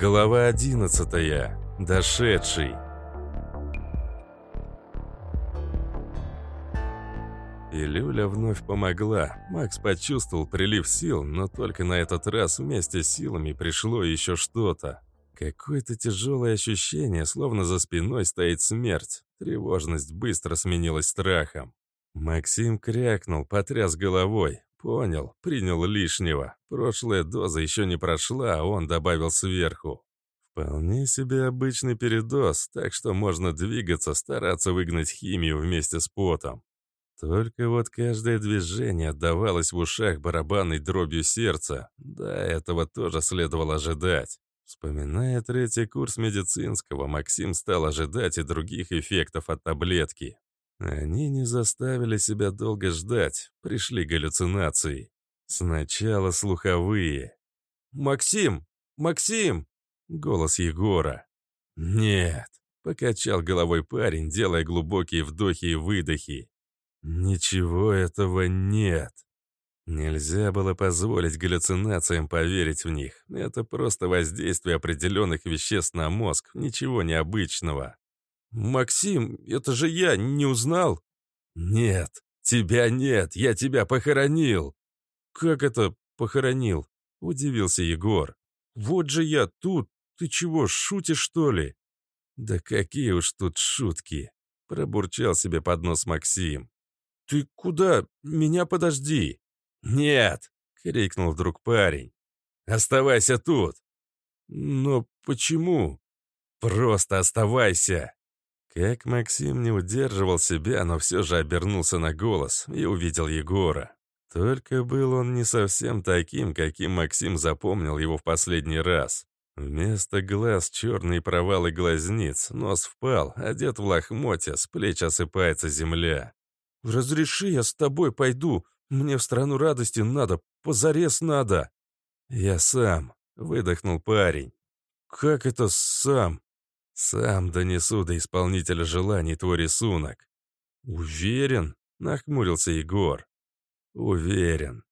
Глава 11. Дошедший. Илюля вновь помогла. Макс почувствовал прилив сил, но только на этот раз вместе с силами пришло еще что-то. Какое-то тяжелое ощущение, словно за спиной стоит смерть. Тревожность быстро сменилась страхом. Максим крякнул, потряс головой. Понял, принял лишнего. Прошлая доза еще не прошла, а он добавил сверху. Вполне себе обычный передоз, так что можно двигаться, стараться выгнать химию вместе с потом. Только вот каждое движение отдавалось в ушах барабанной дробью сердца. До этого тоже следовало ожидать. Вспоминая третий курс медицинского, Максим стал ожидать и других эффектов от таблетки. Они не заставили себя долго ждать, пришли галлюцинации. Сначала слуховые. «Максим! Максим!» Голос Егора. «Нет!» — покачал головой парень, делая глубокие вдохи и выдохи. «Ничего этого нет!» Нельзя было позволить галлюцинациям поверить в них. Это просто воздействие определенных веществ на мозг, ничего необычного. «Максим, это же я, не узнал?» «Нет, тебя нет, я тебя похоронил!» «Как это похоронил?» — удивился Егор. «Вот же я тут, ты чего, шутишь, что ли?» «Да какие уж тут шутки!» — пробурчал себе под нос Максим. «Ты куда? Меня подожди!» «Нет!» — крикнул вдруг парень. «Оставайся тут!» «Но почему?» «Просто оставайся!» Как Максим не удерживал себя, но все же обернулся на голос и увидел Егора. Только был он не совсем таким, каким Максим запомнил его в последний раз. Вместо глаз черные провалы глазниц, нос впал, одет в лохмотья, с плеч осыпается земля. «Разреши, я с тобой пойду. Мне в страну радости надо, позарез надо». «Я сам», — выдохнул парень. «Как это сам?» «Сам донесу до исполнителя желаний твой рисунок». «Уверен?» — нахмурился Егор. «Уверен».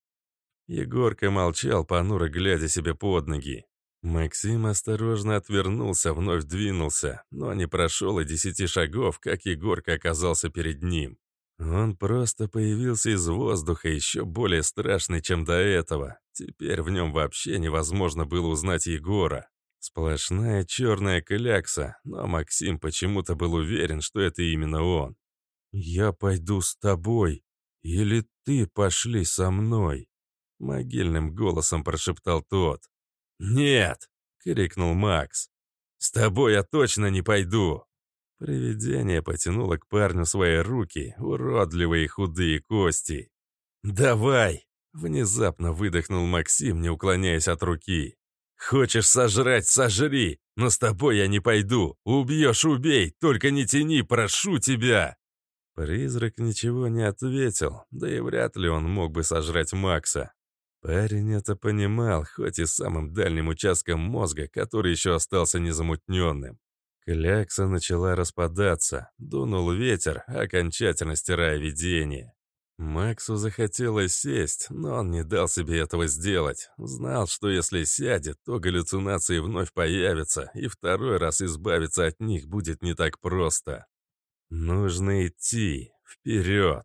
Егорка молчал, понуро глядя себе под ноги. Максим осторожно отвернулся, вновь двинулся, но не прошел и десяти шагов, как Егорка оказался перед ним. Он просто появился из воздуха, еще более страшный, чем до этого. Теперь в нем вообще невозможно было узнать Егора. Сплошная черная клякса, но Максим почему-то был уверен, что это именно он. «Я пойду с тобой, или ты пошли со мной?» Могильным голосом прошептал тот. «Нет!» — крикнул Макс. «С тобой я точно не пойду!» Привидение потянуло к парню свои руки, уродливые худые кости. «Давай!» — внезапно выдохнул Максим, не уклоняясь от руки. «Хочешь сожрать, сожри, но с тобой я не пойду. Убьешь, убей, только не тяни, прошу тебя!» Призрак ничего не ответил, да и вряд ли он мог бы сожрать Макса. Парень это понимал, хоть и самым дальним участком мозга, который еще остался незамутненным. Клякса начала распадаться, дунул ветер, окончательно стирая видение. Максу захотелось сесть, но он не дал себе этого сделать. Знал, что если сядет, то галлюцинации вновь появятся, и второй раз избавиться от них будет не так просто. Нужно идти, вперед.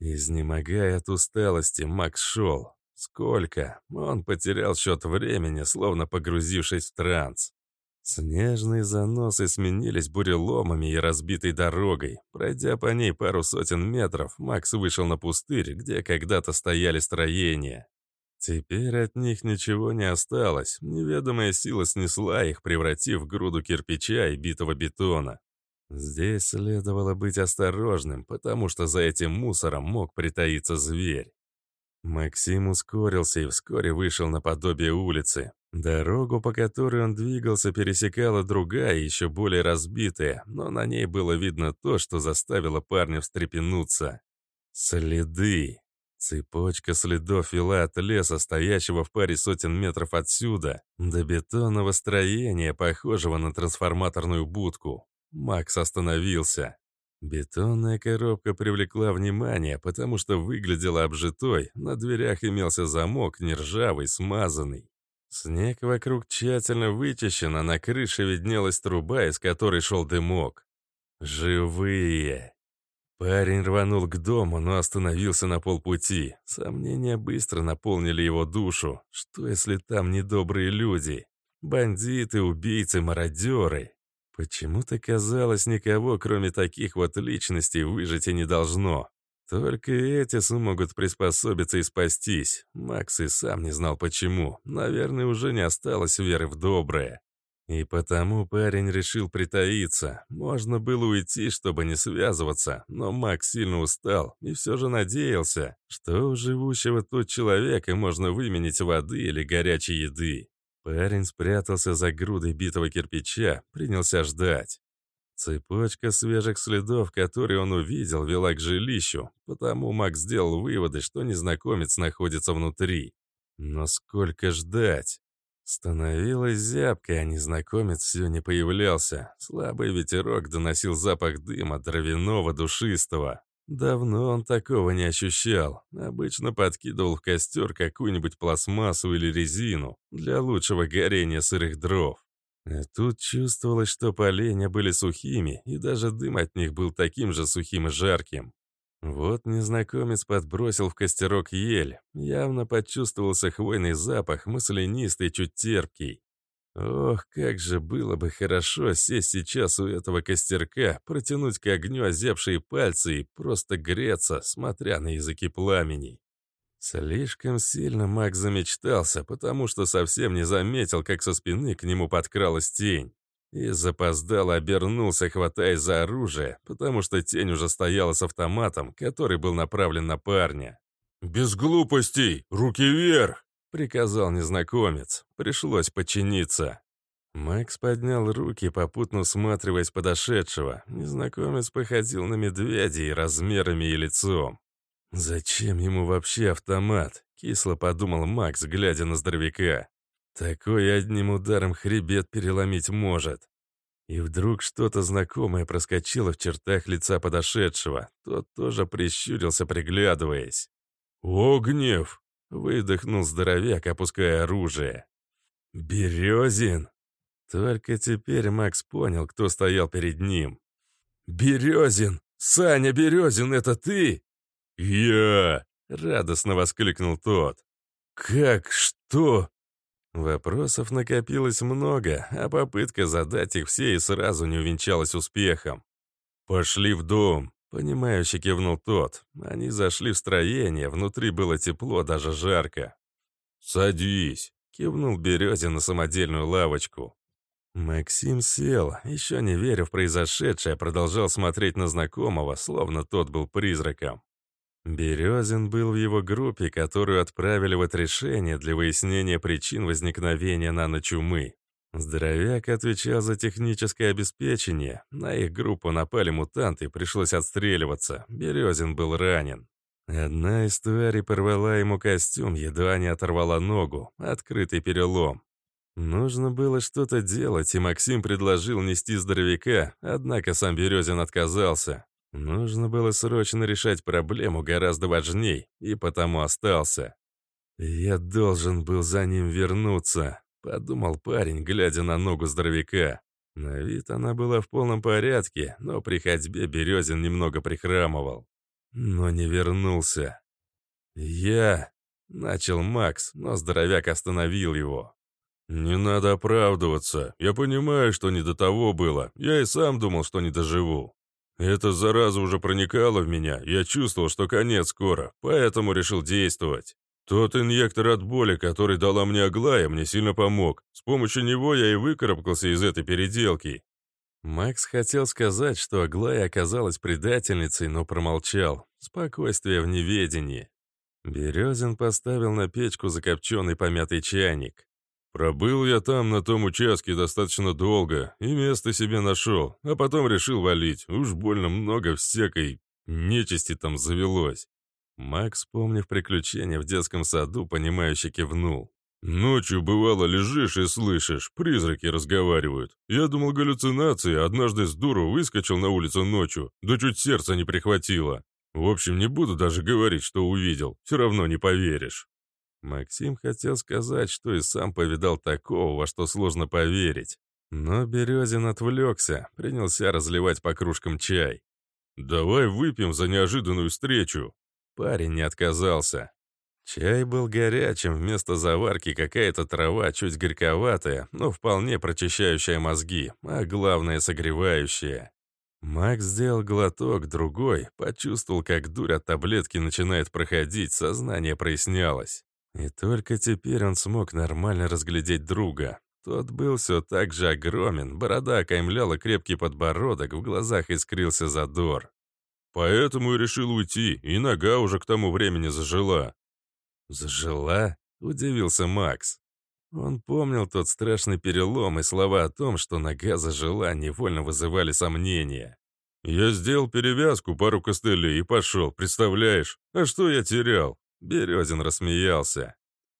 Изнемогая от усталости, Макс шел. Сколько? Он потерял счет времени, словно погрузившись в транс. Снежные заносы сменились буреломами и разбитой дорогой. Пройдя по ней пару сотен метров, Макс вышел на пустырь, где когда-то стояли строения. Теперь от них ничего не осталось. Неведомая сила снесла их, превратив в груду кирпича и битого бетона. Здесь следовало быть осторожным, потому что за этим мусором мог притаиться зверь. Максим ускорился и вскоре вышел на подобие улицы. Дорогу, по которой он двигался, пересекала другая, еще более разбитая, но на ней было видно то, что заставило парня встрепенуться. Следы. Цепочка следов вела от леса, стоящего в паре сотен метров отсюда, до бетонного строения, похожего на трансформаторную будку. Макс остановился. Бетонная коробка привлекла внимание, потому что выглядела обжитой, на дверях имелся замок, нержавый, смазанный. Снег вокруг тщательно вычищен, а на крыше виднелась труба, из которой шел дымок. Живые. Парень рванул к дому, но остановился на полпути. Сомнения быстро наполнили его душу. Что, если там недобрые люди? Бандиты, убийцы, мародеры. Почему-то казалось, никого, кроме таких вот личностей, выжить и не должно. Только эти смогут приспособиться и спастись. Макс и сам не знал почему. Наверное, уже не осталось веры в доброе. И потому парень решил притаиться. Можно было уйти, чтобы не связываться, но Макс сильно устал и все же надеялся, что у живущего тут человека можно выменить воды или горячей еды. Парень спрятался за грудой битого кирпича, принялся ждать. Цепочка свежих следов, которые он увидел, вела к жилищу, потому Макс сделал выводы, что незнакомец находится внутри. Но сколько ждать? Становилось зябко, а незнакомец все не появлялся. Слабый ветерок доносил запах дыма дровяного, душистого. Давно он такого не ощущал. Обычно подкидывал в костер какую-нибудь пластмассу или резину для лучшего горения сырых дров. А тут чувствовалось, что поленья были сухими, и даже дым от них был таким же сухим и жарким. Вот незнакомец подбросил в костерок ель. Явно почувствовался хвойный запах, маслянистый, чуть терпкий. Ох, как же было бы хорошо сесть сейчас у этого костерка, протянуть к огню озябшие пальцы и просто греться, смотря на языки пламени. Слишком сильно Мак замечтался, потому что совсем не заметил, как со спины к нему подкралась тень и запоздало обернулся, хватаясь за оружие, потому что тень уже стояла с автоматом, который был направлен на парня. «Без глупостей! Руки вверх!» — приказал незнакомец. Пришлось подчиниться. Макс поднял руки, попутно усматриваясь подошедшего. Незнакомец походил на медведя и размерами, и лицом. «Зачем ему вообще автомат?» — кисло подумал Макс, глядя на здоровяка. Такой одним ударом хребет переломить может. И вдруг что-то знакомое проскочило в чертах лица подошедшего. Тот тоже прищурился, приглядываясь. «О, гнев!» — выдохнул здоровяк, опуская оружие. «Березин!» Только теперь Макс понял, кто стоял перед ним. «Березин! Саня Березин, это ты?» «Я!» — радостно воскликнул тот. «Как? Что? Вопросов накопилось много, а попытка задать их все и сразу не увенчалась успехом. «Пошли в дом», — понимающе кивнул тот. Они зашли в строение, внутри было тепло, даже жарко. «Садись», — кивнул Березин на самодельную лавочку. Максим сел, еще не веря в произошедшее, продолжал смотреть на знакомого, словно тот был призраком. Березин был в его группе, которую отправили в отрешение для выяснения причин возникновения наночумы. Здоровяк отвечал за техническое обеспечение. На их группу напали мутанты, пришлось отстреливаться. Березин был ранен. Одна из тварей порвала ему костюм, едва не оторвала ногу. Открытый перелом. Нужно было что-то делать, и Максим предложил нести здоровяка, однако сам Березин отказался. Нужно было срочно решать проблему гораздо важней, и потому остался. «Я должен был за ним вернуться», — подумал парень, глядя на ногу здоровяка. На вид она была в полном порядке, но при ходьбе Березин немного прихрамывал. Но не вернулся. «Я...» — начал Макс, но здоровяк остановил его. «Не надо оправдываться. Я понимаю, что не до того было. Я и сам думал, что не доживу. Эта зараза уже проникала в меня, я чувствовал, что конец скоро, поэтому решил действовать. Тот инъектор от боли, который дала мне Аглая, мне сильно помог. С помощью него я и выкарабкался из этой переделки. Макс хотел сказать, что Аглая оказалась предательницей, но промолчал. Спокойствие в неведении. Березин поставил на печку закопченный помятый чайник. Пробыл я там, на том участке, достаточно долго, и место себе нашел, а потом решил валить. Уж больно много всякой нечисти там завелось. Макс, помнив приключения в детском саду, понимающе кивнул. «Ночью, бывало, лежишь и слышишь, призраки разговаривают. Я думал галлюцинации, однажды с дуру выскочил на улицу ночью, да чуть сердце не прихватило. В общем, не буду даже говорить, что увидел, все равно не поверишь». Максим хотел сказать, что и сам повидал такого, во что сложно поверить. Но Березин отвлекся, принялся разливать по кружкам чай. «Давай выпьем за неожиданную встречу». Парень не отказался. Чай был горячим, вместо заварки какая-то трава, чуть горьковатая, но вполне прочищающая мозги, а главное согревающая. Макс сделал глоток, другой, почувствовал, как дурь от таблетки начинает проходить, сознание прояснялось. И только теперь он смог нормально разглядеть друга. Тот был все так же огромен, борода окаймляла крепкий подбородок, в глазах искрился задор. «Поэтому и решил уйти, и нога уже к тому времени зажила». «Зажила?» — удивился Макс. Он помнил тот страшный перелом, и слова о том, что нога зажила, невольно вызывали сомнения. «Я сделал перевязку, пару костылей и пошел, представляешь? А что я терял? Березин рассмеялся.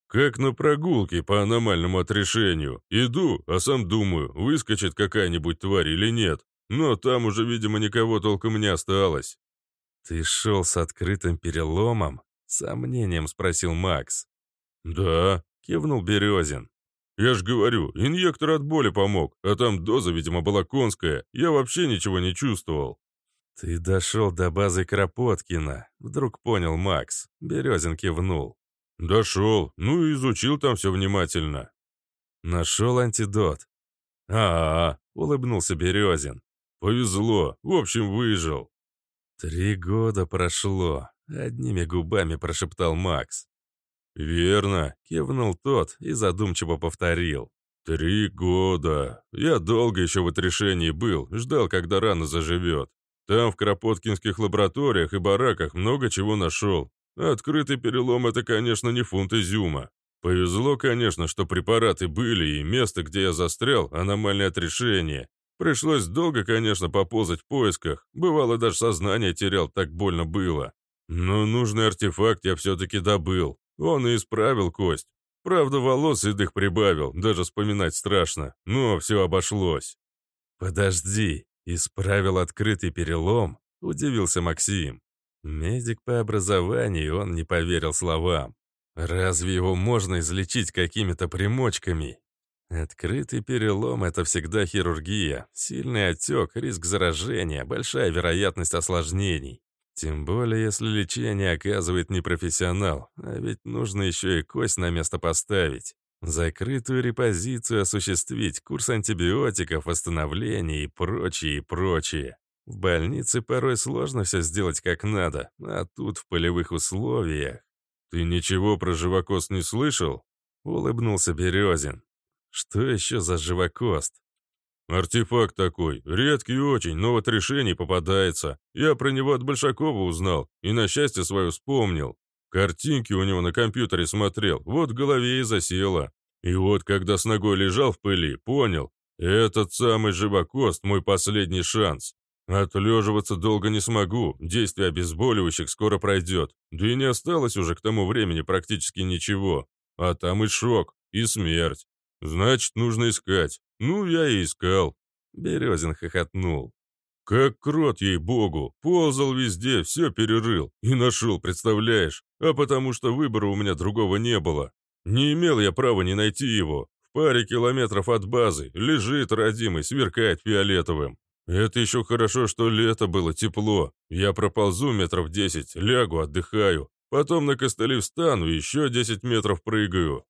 «Как на прогулке по аномальному отрешению. Иду, а сам думаю, выскочит какая-нибудь тварь или нет. Но там уже, видимо, никого толком не осталось». «Ты шел с открытым переломом?» — сомнением спросил Макс. «Да», — кивнул Березин. «Я ж говорю, инъектор от боли помог, а там доза, видимо, была конская. Я вообще ничего не чувствовал». «Ты дошел до базы Кропоткина», — вдруг понял Макс. Березин кивнул. «Дошел, ну и изучил там все внимательно». «Нашел антидот». «А-а-а», — улыбнулся Березин. «Повезло, в общем, выжил». «Три года прошло», — одними губами прошептал Макс. «Верно», — кивнул тот и задумчиво повторил. «Три года. Я долго еще в отрешении был, ждал, когда рана заживет. Там в Кропоткинских лабораториях и бараках много чего нашел. Открытый перелом – это, конечно, не фунт изюма. Повезло, конечно, что препараты были, и место, где я застрял, аномальное отрешение. Пришлось долго, конечно, поползать в поисках. Бывало, даже сознание терял, так больно было. Но нужный артефакт я все-таки добыл. Он и исправил кость. Правда, волос седых прибавил, даже вспоминать страшно. Но все обошлось. «Подожди», «Исправил открытый перелом?» – удивился Максим. Медик по образованию, он не поверил словам. «Разве его можно излечить какими-то примочками?» Открытый перелом – это всегда хирургия. Сильный отек, риск заражения, большая вероятность осложнений. Тем более, если лечение оказывает непрофессионал, а ведь нужно еще и кость на место поставить. Закрытую репозицию осуществить, курс антибиотиков, восстановление и прочее, и прочее. В больнице порой сложно все сделать как надо, а тут в полевых условиях. «Ты ничего про живокост не слышал?» — улыбнулся Березин. «Что еще за живокост?» «Артефакт такой, редкий очень, но вот решение попадается. Я про него от Большакова узнал и на счастье свое вспомнил. Картинки у него на компьютере смотрел, вот в голове и засело. И вот когда с ногой лежал в пыли, понял, этот самый живокост мой последний шанс. Отлеживаться долго не смогу, действие обезболивающих скоро пройдет. Да и не осталось уже к тому времени практически ничего. А там и шок, и смерть. Значит, нужно искать. Ну, я и искал. Березин хохотнул. Как крот, ей-богу, ползал везде, все перерыл. И нашел, представляешь? А потому что выбора у меня другого не было. Не имел я права не найти его. В паре километров от базы лежит родимый, сверкает фиолетовым. Это еще хорошо, что лето было тепло. Я проползу метров десять, лягу, отдыхаю. Потом на костыли встану, еще десять метров прыгаю.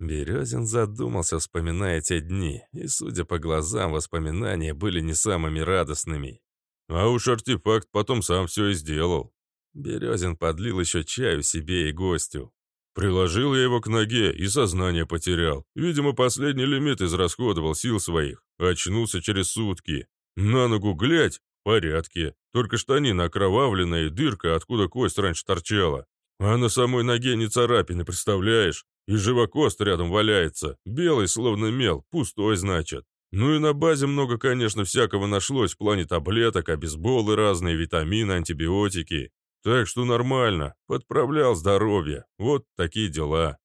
Березин задумался, вспоминая те дни, и, судя по глазам, воспоминания были не самыми радостными. А уж артефакт потом сам все и сделал. Березин подлил еще чаю себе и гостю. Приложил я его к ноге и сознание потерял. Видимо, последний лимит израсходовал сил своих. Очнулся через сутки. На ногу глядь, в порядке. Только штанина окровавленная и дырка, откуда кость раньше торчала. А на самой ноге не царапины, представляешь? И живокост рядом валяется, белый, словно мел, пустой, значит. Ну и на базе много, конечно, всякого нашлось в плане таблеток, обезболы разные, витамины, антибиотики. Так что нормально, подправлял здоровье. Вот такие дела.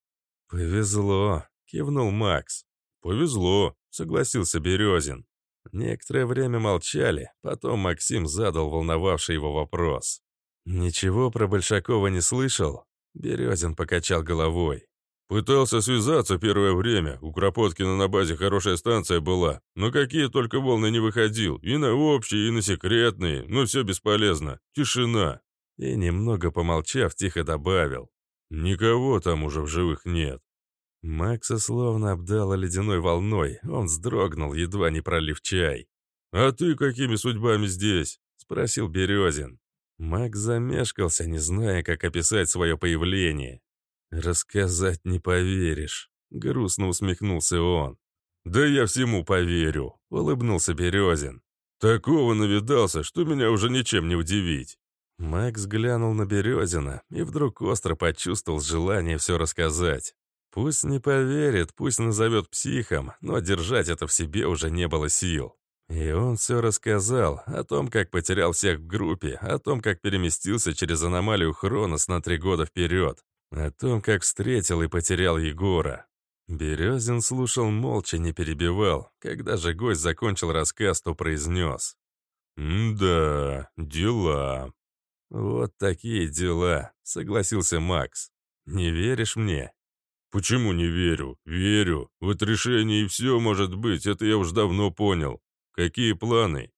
«Повезло», — кивнул Макс. «Повезло», — согласился Березин. Некоторое время молчали, потом Максим задал волновавший его вопрос. «Ничего про Большакова не слышал?» Березин покачал головой. Пытался связаться первое время. У Кропоткина на базе хорошая станция была. Но какие только волны не выходил. И на общие, и на секретные. Но все бесполезно. Тишина. И немного помолчав, тихо добавил. Никого там уже в живых нет. Макса словно обдало ледяной волной. Он вздрогнул, едва не пролив чай. «А ты какими судьбами здесь?» — спросил Березин. Макс замешкался, не зная, как описать свое появление. «Рассказать не поверишь», — грустно усмехнулся он. «Да я всему поверю», — улыбнулся Березин. «Такого навидался, что меня уже ничем не удивить». Макс глянул на Березина и вдруг остро почувствовал желание все рассказать. Пусть не поверит, пусть назовет психом, но держать это в себе уже не было сил. И он все рассказал о том, как потерял всех в группе, о том, как переместился через аномалию Хронос на три года вперед, о том, как встретил и потерял Егора. Березин слушал молча, не перебивал. Когда же гость закончил рассказ, то произнес. «Да, дела». «Вот такие дела», — согласился Макс. «Не веришь мне?» «Почему не верю? Верю. Вот решение и все может быть, это я уж давно понял. Какие планы?»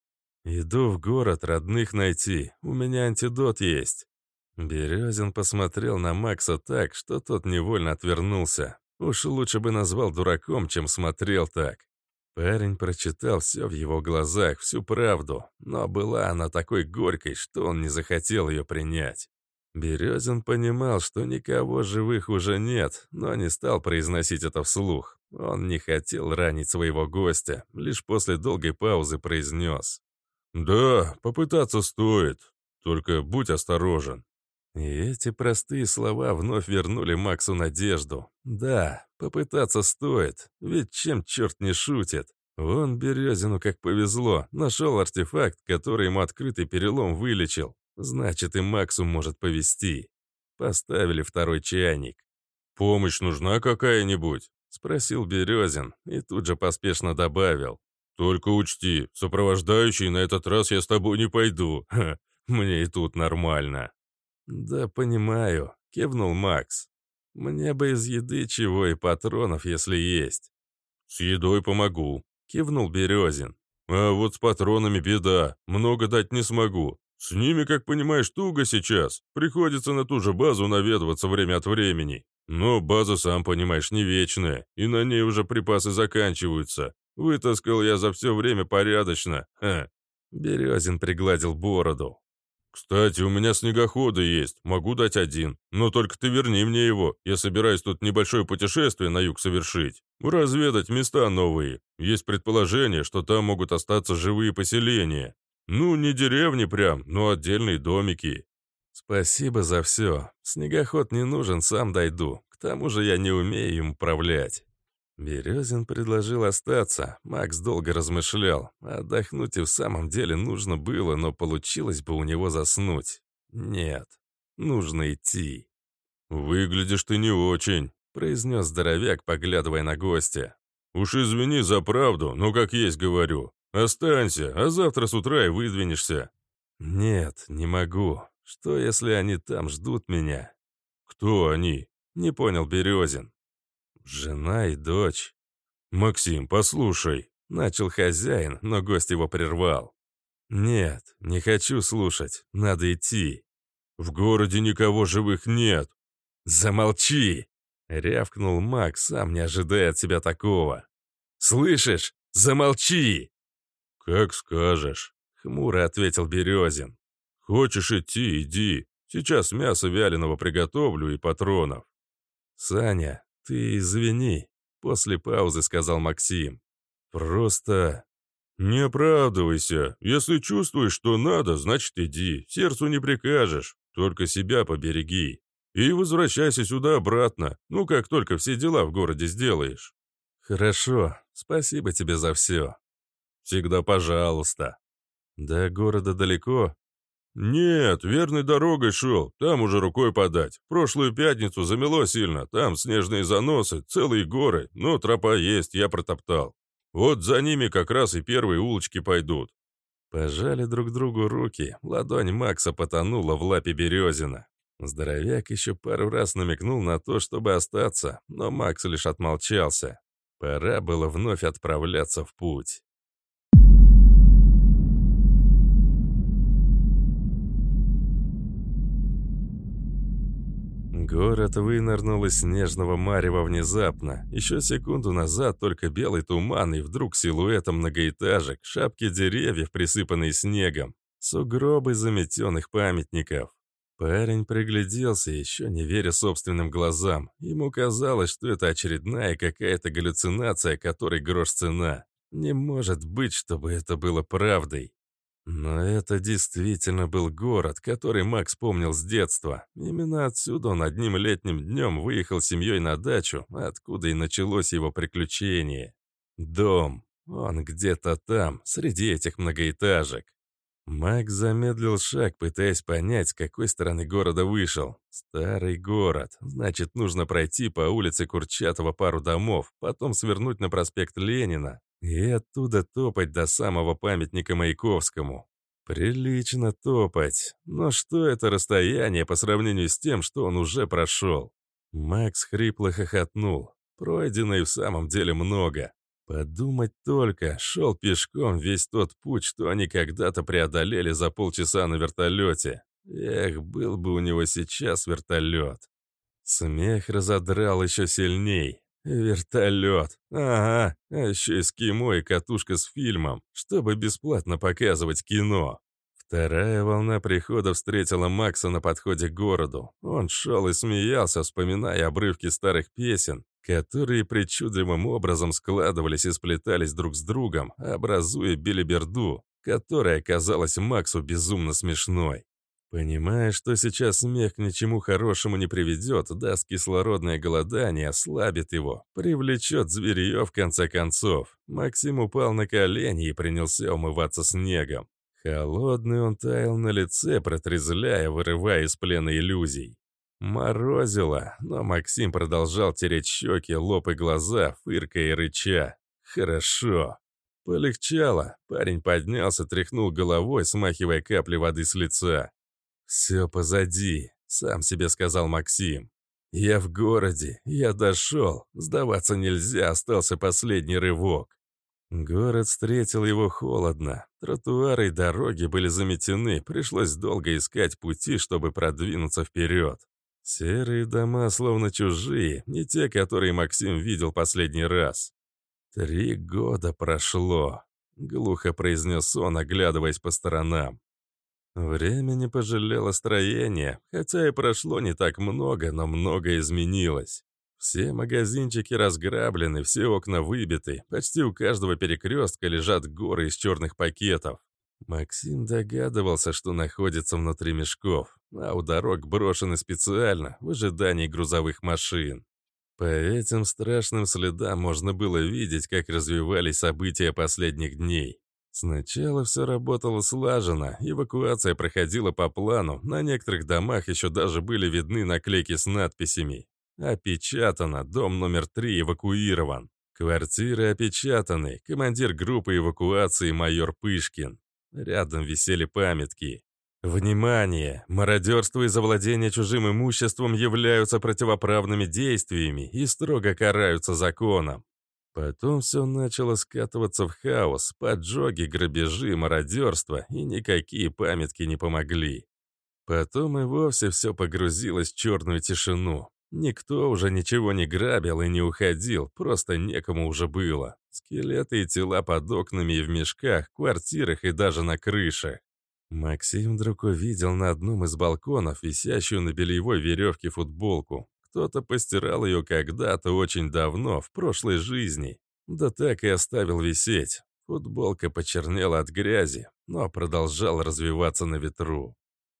«Иду в город родных найти. У меня антидот есть». Березин посмотрел на Макса так, что тот невольно отвернулся. Уж лучше бы назвал дураком, чем смотрел так. Парень прочитал все в его глазах, всю правду, но была она такой горькой, что он не захотел ее принять. Березин понимал, что никого живых уже нет, но не стал произносить это вслух. Он не хотел ранить своего гостя, лишь после долгой паузы произнес. «Да, попытаться стоит, только будь осторожен». И эти простые слова вновь вернули Максу надежду. Да, попытаться стоит, ведь чем черт не шутит. Он Березину как повезло, нашел артефакт, который ему открытый перелом вылечил. Значит, и Максу может повезти. Поставили второй чайник. «Помощь нужна какая-нибудь?» — спросил Березин и тут же поспешно добавил. «Только учти, сопровождающий на этот раз я с тобой не пойду. Ха, мне и тут нормально». «Да понимаю», — кивнул Макс. «Мне бы из еды чего и патронов, если есть». «С едой помогу», — кивнул Березин. «А вот с патронами беда, много дать не смогу. С ними, как понимаешь, туго сейчас. Приходится на ту же базу наведываться время от времени. Но база, сам понимаешь, не вечная, и на ней уже припасы заканчиваются. Вытаскал я за все время порядочно. Ха. Березин пригладил бороду. «Кстати, у меня снегоходы есть, могу дать один. Но только ты верни мне его. Я собираюсь тут небольшое путешествие на юг совершить. Разведать места новые. Есть предположение, что там могут остаться живые поселения. Ну, не деревни прям, но отдельные домики. Спасибо за все. Снегоход не нужен, сам дойду. К тому же я не умею им управлять. Березин предложил остаться. Макс долго размышлял. Отдохнуть и в самом деле нужно было, но получилось бы у него заснуть. Нет, нужно идти. «Выглядишь ты не очень», — произнес здоровяк, поглядывая на гостя. «Уж извини за правду, но как есть говорю. Останься, а завтра с утра и выдвинешься». «Нет, не могу. Что, если они там ждут меня?» «Кто они?» — не понял Березин. «Жена и дочь». «Максим, послушай», — начал хозяин, но гость его прервал. «Нет, не хочу слушать. Надо идти». «В городе никого живых нет». «Замолчи!» — рявкнул Макс, сам не ожидая от себя такого. «Слышишь? Замолчи!» «Как скажешь», — хмуро ответил Березин. «Хочешь идти, иди. Сейчас мясо вяленого приготовлю и патронов». «Саня, ты извини», — после паузы сказал Максим. «Просто...» «Не оправдывайся. Если чувствуешь, что надо, значит иди. Сердцу не прикажешь. Только себя побереги. И возвращайся сюда обратно. Ну, как только все дела в городе сделаешь». «Хорошо. Спасибо тебе за все». Всегда пожалуйста. До города далеко? Нет, верной дорогой шел, там уже рукой подать. Прошлую пятницу замело сильно, там снежные заносы, целые горы, но тропа есть, я протоптал. Вот за ними как раз и первые улочки пойдут. Пожали друг другу руки, ладонь Макса потонула в лапе Березина. Здоровяк еще пару раз намекнул на то, чтобы остаться, но Макс лишь отмолчался. Пора было вновь отправляться в путь. Город вынырнул из снежного марева внезапно. Еще секунду назад только белый туман и вдруг силуэтом многоэтажек, шапки деревьев, присыпанные снегом, сугробы заметенных памятников. Парень пригляделся, еще не веря собственным глазам. Ему казалось, что это очередная какая-то галлюцинация, которой грош цена. Не может быть, чтобы это было правдой. Но это действительно был город, который Макс помнил с детства. Именно отсюда он одним летним днем выехал с семьей на дачу, откуда и началось его приключение. Дом. Он где-то там, среди этих многоэтажек. Макс замедлил шаг, пытаясь понять, с какой стороны города вышел. Старый город. Значит, нужно пройти по улице Курчатова пару домов, потом свернуть на проспект Ленина, и оттуда топать до самого памятника Маяковскому. Прилично топать. Но что это расстояние по сравнению с тем, что он уже прошел? Макс хрипло хохотнул. Пройдено и в самом деле много. Подумать только, шел пешком весь тот путь, что они когда-то преодолели за полчаса на вертолете. Эх, был бы у него сейчас вертолет. Смех разодрал еще сильней. Вертолет. Ага, а еще эскимо и катушка с фильмом, чтобы бесплатно показывать кино. Вторая волна прихода встретила Макса на подходе к городу. Он шел и смеялся, вспоминая обрывки старых песен, которые причудливым образом складывались и сплетались друг с другом, образуя билиберду, которая казалась Максу безумно смешной. Понимая, что сейчас смех к ничему хорошему не приведет, даст кислородное голодание, ослабит его, привлечет зверье в конце концов. Максим упал на колени и принялся умываться снегом. Холодный он таял на лице, протрезляя, вырывая из плена иллюзий. Морозило, но Максим продолжал тереть щеки, лоб и глаза, фыркая и рыча. «Хорошо». Полегчало. Парень поднялся, тряхнул головой, смахивая капли воды с лица. «Все позади», — сам себе сказал Максим. «Я в городе, я дошел, сдаваться нельзя, остался последний рывок». Город встретил его холодно. Тротуары и дороги были заметены, пришлось долго искать пути, чтобы продвинуться вперед. Серые дома словно чужие, не те, которые Максим видел последний раз. «Три года прошло», — глухо произнес он, оглядываясь по сторонам. Время не пожалело строения, хотя и прошло не так много, но многое изменилось. Все магазинчики разграблены, все окна выбиты, почти у каждого перекрестка лежат горы из черных пакетов. Максим догадывался, что находится внутри мешков, а у дорог брошены специально, в ожидании грузовых машин. По этим страшным следам можно было видеть, как развивались события последних дней. Сначала все работало слаженно, эвакуация проходила по плану, на некоторых домах еще даже были видны наклейки с надписями «Опечатано, дом номер три эвакуирован». Квартиры опечатаны, командир группы эвакуации майор Пышкин. Рядом висели памятки. Внимание! Мародерство и завладение чужим имуществом являются противоправными действиями и строго караются законом. Потом все начало скатываться в хаос, поджоги, грабежи, мародерство, и никакие памятки не помогли. Потом и вовсе все погрузилось в черную тишину. Никто уже ничего не грабил и не уходил, просто некому уже было. Скелеты и тела под окнами и в мешках, квартирах и даже на крышах. Максим вдруг увидел на одном из балконов висящую на бельевой веревке футболку. Кто-то постирал ее когда-то очень давно, в прошлой жизни. Да так и оставил висеть. Футболка почернела от грязи, но продолжала развиваться на ветру.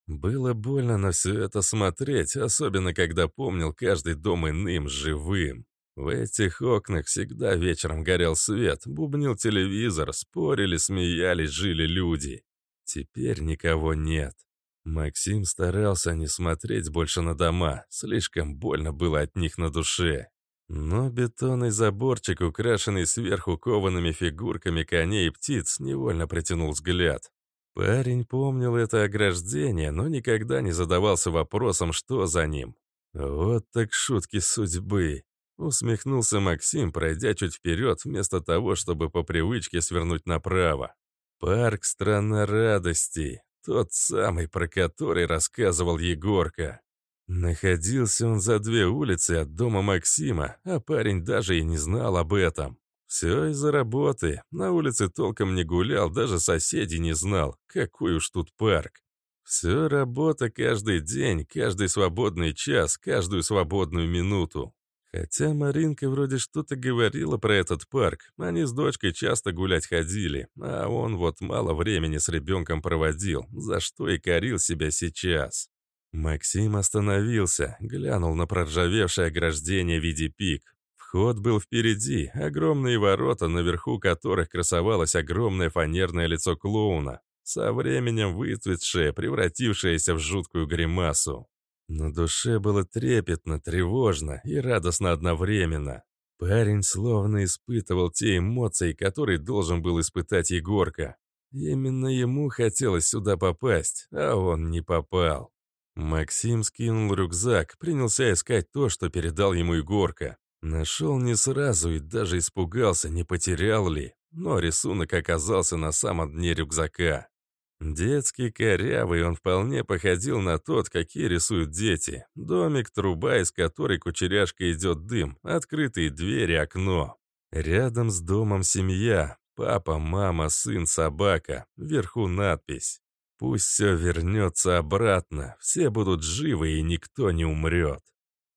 Было больно на все это смотреть, особенно когда помнил каждый дом иным, живым. В этих окнах всегда вечером горел свет, бубнил телевизор, спорили, смеялись, жили люди. Теперь никого нет. Максим старался не смотреть больше на дома, слишком больно было от них на душе. Но бетонный заборчик, украшенный сверху коваными фигурками коней и птиц, невольно притянул взгляд. Парень помнил это ограждение, но никогда не задавался вопросом, что за ним. Вот так шутки судьбы. Усмехнулся Максим, пройдя чуть вперед, вместо того, чтобы по привычке свернуть направо. Парк «Страна радости». Тот самый, про который рассказывал Егорка. Находился он за две улицы от дома Максима, а парень даже и не знал об этом. Все из-за работы. На улице толком не гулял, даже соседей не знал. Какой уж тут парк. Все работа каждый день, каждый свободный час, каждую свободную минуту. Хотя Маринка вроде что-то говорила про этот парк. Они с дочкой часто гулять ходили, а он вот мало времени с ребенком проводил, за что и корил себя сейчас. Максим остановился, глянул на проржавевшее ограждение в виде пик. Вход был впереди, огромные ворота, наверху которых красовалось огромное фанерное лицо клоуна, со временем выцветшее, превратившееся в жуткую гримасу. На душе было трепетно, тревожно и радостно одновременно. Парень словно испытывал те эмоции, которые должен был испытать Егорка. Именно ему хотелось сюда попасть, а он не попал. Максим скинул рюкзак, принялся искать то, что передал ему Егорка. Нашел не сразу и даже испугался, не потерял ли, но рисунок оказался на самом дне рюкзака. Детский корявый, он вполне походил на тот, какие рисуют дети. Домик, труба, из которой кучеряшка идет дым, открытые двери, окно. Рядом с домом семья. Папа, мама, сын, собака. Вверху надпись. Пусть все вернется обратно, все будут живы и никто не умрет.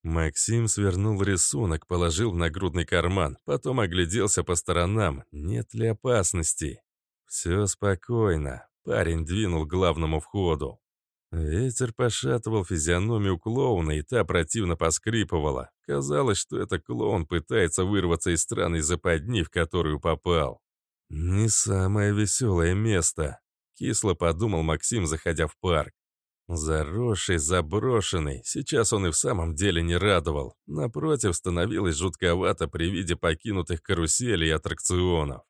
Максим свернул рисунок, положил в нагрудный карман, потом огляделся по сторонам, нет ли опасности. Все спокойно. Парень двинул к главному входу. Ветер пошатывал физиономию клоуна, и та противно поскрипывала. Казалось, что это клоун пытается вырваться из странной западни, в которую попал. Не самое веселое место. Кисло подумал Максим, заходя в парк. Заросший, заброшенный, сейчас он и в самом деле не радовал. Напротив, становилось жутковато при виде покинутых каруселей и аттракционов.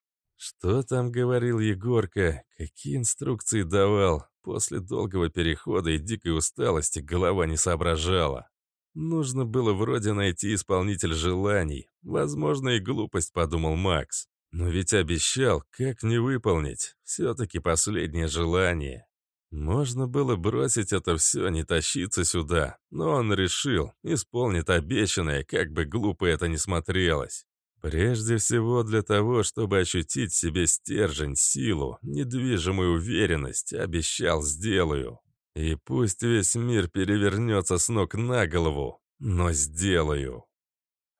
Что там говорил Егорка, какие инструкции давал? После долгого перехода и дикой усталости голова не соображала. Нужно было вроде найти исполнитель желаний. Возможно, и глупость, подумал Макс. Но ведь обещал, как не выполнить? Все-таки последнее желание. Можно было бросить это все, не тащиться сюда, но он решил, исполнит обещанное, как бы глупо это ни смотрелось. Прежде всего для того, чтобы ощутить в себе стержень, силу, недвижимую уверенность, обещал сделаю. И пусть весь мир перевернется с ног на голову, но сделаю.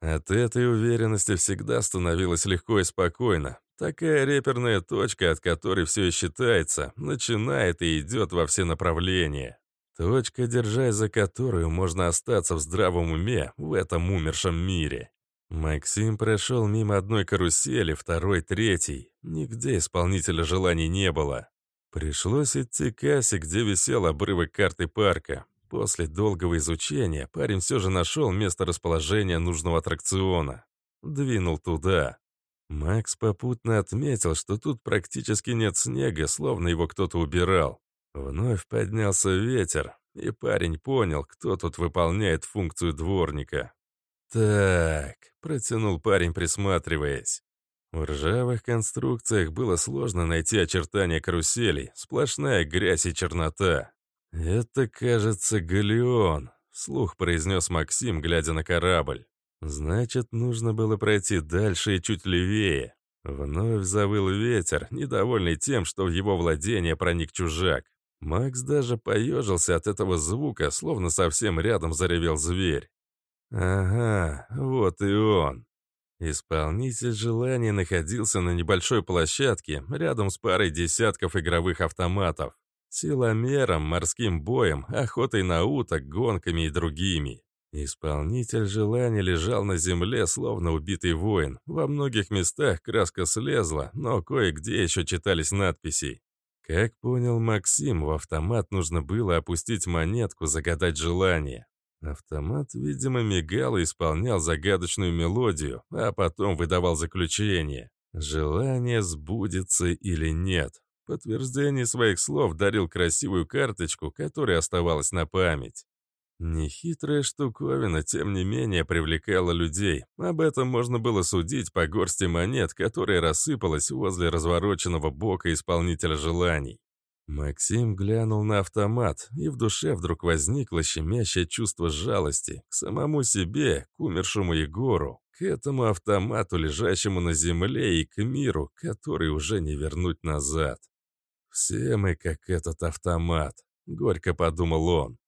От этой уверенности всегда становилось легко и спокойно. Такая реперная точка, от которой все и считается, начинает и идет во все направления. Точка, держась за которую можно остаться в здравом уме в этом умершем мире. Максим прошел мимо одной карусели, второй, третьей. Нигде исполнителя желаний не было. Пришлось идти к кассе, где висел обрывок карты парка. После долгого изучения парень все же нашел место расположения нужного аттракциона. Двинул туда. Макс попутно отметил, что тут практически нет снега, словно его кто-то убирал. Вновь поднялся ветер, и парень понял, кто тут выполняет функцию дворника. «Так», — протянул парень, присматриваясь. В ржавых конструкциях было сложно найти очертания каруселей, сплошная грязь и чернота. «Это, кажется, галеон», — вслух произнес Максим, глядя на корабль. «Значит, нужно было пройти дальше и чуть левее». Вновь завыл ветер, недовольный тем, что в его владение проник чужак. Макс даже поежился от этого звука, словно совсем рядом заревел зверь. «Ага, вот и он». Исполнитель желания находился на небольшой площадке рядом с парой десятков игровых автоматов силомером, морским боем, охотой на уток, гонками и другими. Исполнитель желаний лежал на земле, словно убитый воин. Во многих местах краска слезла, но кое-где еще читались надписи. Как понял Максим, в автомат нужно было опустить монетку, загадать желание. Автомат, видимо, мигал и исполнял загадочную мелодию, а потом выдавал заключение. Желание сбудется или нет. Подтверждение своих слов дарил красивую карточку, которая оставалась на память. Нехитрая штуковина, тем не менее, привлекала людей. Об этом можно было судить по горсти монет, которая рассыпалась возле развороченного бока исполнителя желаний. Максим глянул на автомат, и в душе вдруг возникло щемящее чувство жалости к самому себе, к умершему Егору, к этому автомату, лежащему на земле, и к миру, который уже не вернуть назад. «Все мы как этот автомат», — горько подумал он.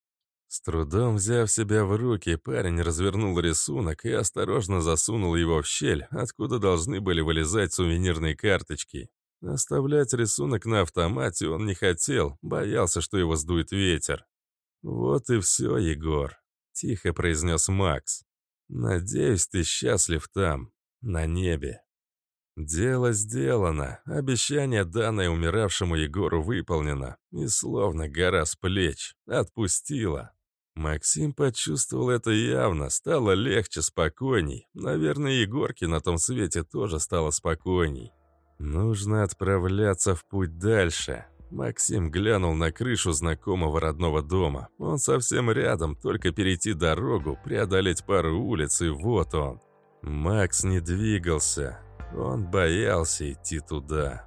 С трудом взяв себя в руки, парень развернул рисунок и осторожно засунул его в щель, откуда должны были вылезать сувенирные карточки. Оставлять рисунок на автомате он не хотел, боялся, что его сдует ветер. «Вот и все, Егор», — тихо произнес Макс. «Надеюсь, ты счастлив там, на небе». Дело сделано, обещание, данное умиравшему Егору, выполнено, и словно гора с плеч, отпустила. Максим почувствовал это явно, стало легче, спокойней. Наверное, Егорке на том свете тоже стало спокойней. Нужно отправляться в путь дальше. Максим глянул на крышу знакомого родного дома. Он совсем рядом, только перейти дорогу, преодолеть пару улиц, и вот он. Макс не двигался. Он боялся идти туда.